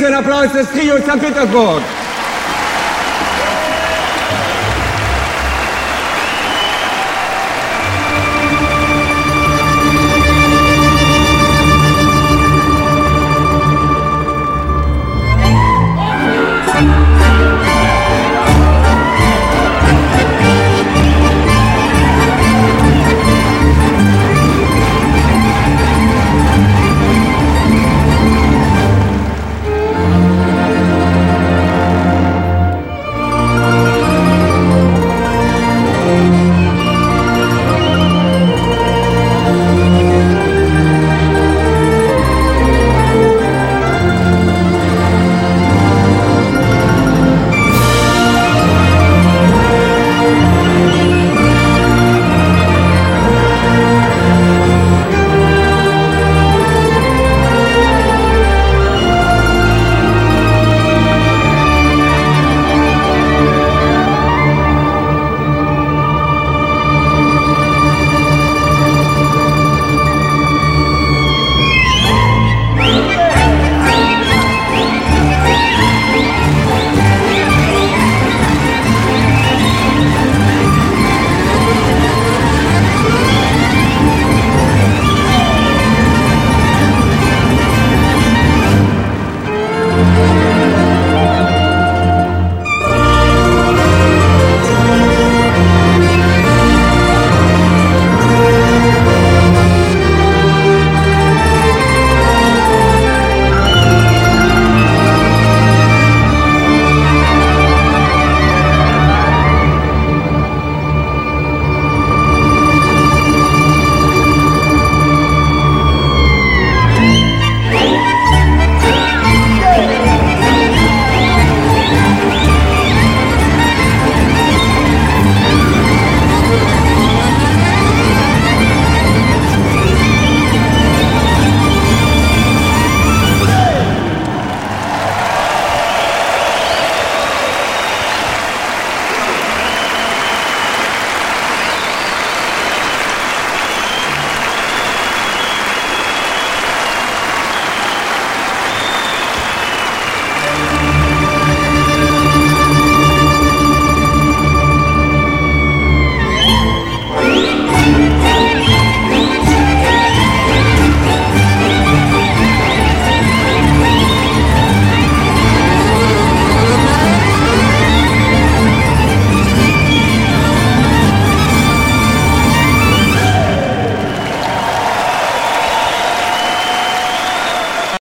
Riesen Applaus des Trio St. Petersburg.